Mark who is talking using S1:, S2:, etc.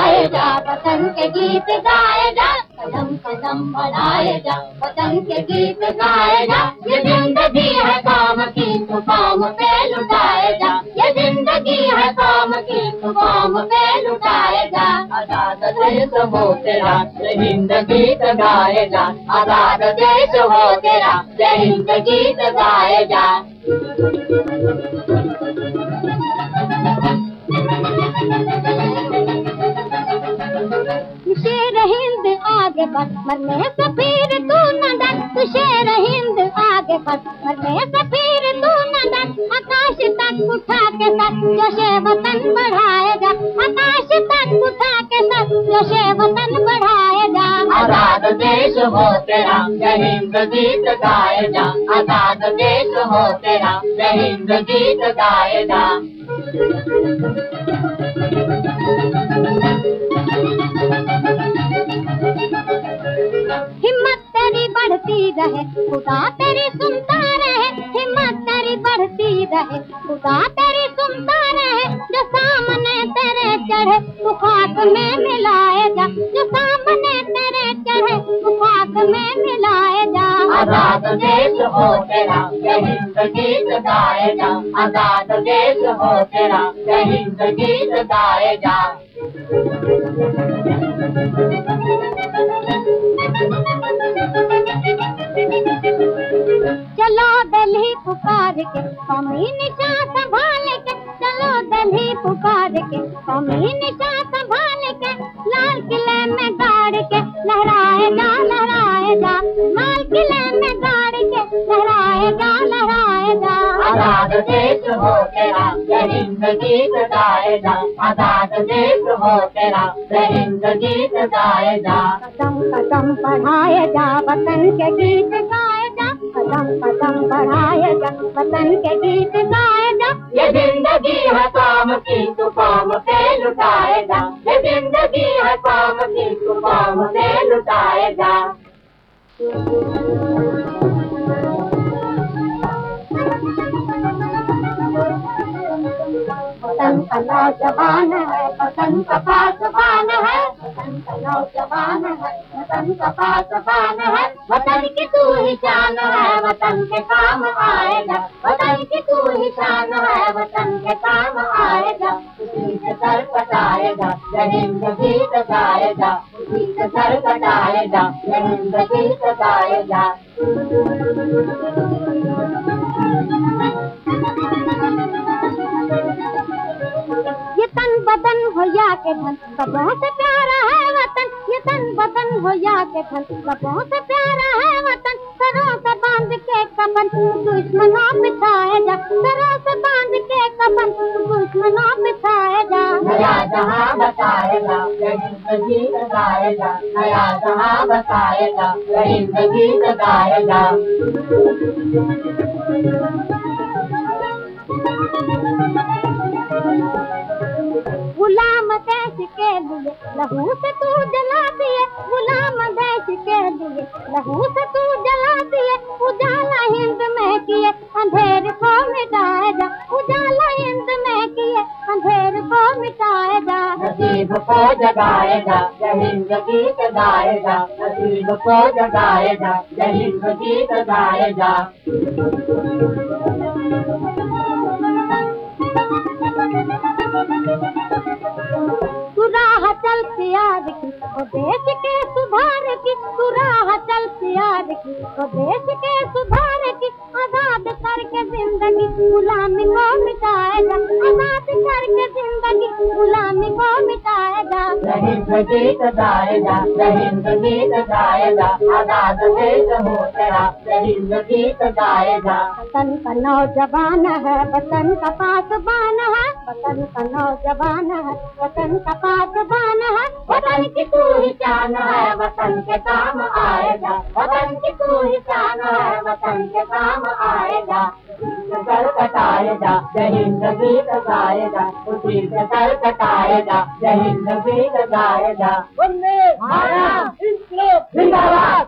S1: के गीत गाए जा, कदम कदम बढ़ाए जा, वतन के गीत गाए जा। ये ज़िंदगी है काम की तो काम पे लुटाए जा। ये ज़िंदगी है काम की तो काम पे लुटाए जा।
S2: आज़ाद देश हो तेरा जय हिंद गीत गाए जा। आज़ाद देश हो तेरा जय हिंद गीत गाए जा।
S1: आगे बढ़ मरने से फिर तू न डर तू शेर, हिंद आगे बढ़ मरने से फिर तू न डर आकाश तक उठा के सर जोशे वतन बढ़ाएगा। आकाश तक उठा के सर जोशे वतन बढ़ाएगा।
S2: आज़ाद देश हो तेरा, जय हिंद गीत गाए जा आज़ाद देश हो तेरा, जय हिंद गीत गाए
S1: खुदा तेरी सुनता रहे हिम्मत तेरी बढ़ती रहे। खुदा तेरी सुनता रहे जो सामने तेरे चढ़े, तू खाक में मिलाएगा जो। सामने तेरे चढ़े, तू खाक में मिलाएगा
S2: आज़ाद देश हो तेरा हिंद गीत गाए जा। आज़ाद देश हो तेरा हिंद गीत गाए जा।
S1: दिल्ली पुकार के कौमी निशा संभाल के चलो दिल्ली पुकार के कौमी निशा संभाल के लाल किले में गाड़ के लहराए जा लहराए जा लाल किले में गाड़ के लहराए जा लहराए जा
S2: आज़ाद देश हो तेरा जय हिंद गीत गाए जा आज़ाद देश हो तेरा जय हिंद गीत गाए जा
S1: कदम कदम बढ़ाए जा वतन के गीत गाए जा के गीत गाए
S2: ज़िंदगी है काम की, तू काम पे ये ज़िंदगी है काम की, तू काम पे
S1: वतन का नौजवान है का पासवान है। वतन का नौजवान है वतन का पासवान है। वतन की तू ही शान है, वतन के काम आएगा वतन की तू ही शान है, वतन के काम आएगा
S2: उसी से सर कटाएगा हिंद गीत गाएगा उसी से सर कटाएगा हिंद गीत गाएगा
S1: के धन सबों से प्यारा है वतन, ये तन बदन हो या के धन सबों से प्यारा है वतन, सरों से बाँध के कफन दुश्मनों बिछाए जा, सरों से बाँध के कफन दुश्मनों बिछाए जा।
S2: नया जहाँ बताएगा जय गीत गाएगा नया जहाँ बताएगा जय हिंद गीत गाएगा
S1: लिए लहू से तू जला दिए, गुलाम देश के लिए। लहू से तू जला दिए, उजाला हिंद में किए, अंधेर को मिटाए जा। उजाला हिंद में किए, अंधेर को मिटाए जा।
S2: नसीब को जगाएगा हिंद गीत गाएगा नसीब को जगाएगा हिंद गीत गाएगा
S1: प्यार की तो देश के सुधार की आज़ाद करके ज़िंदगी गुलामी
S2: गीत गीत आज़ाद देश हो तेरा
S1: वतन का नौजवान है वतन का पासबान है वतन का नौजवान है वतन का पासबान है।
S2: वतन की तू ही शान है वतन के काम आएगा। वतन की तू ही शान है वतन के काम आएगा। सर कटाएगा जय हिंद गीत गाएगा उसी से कर कटाएगा जय हिंद गीत गाएगा
S1: वंदे! इंकलाब
S2: जिंदाबाद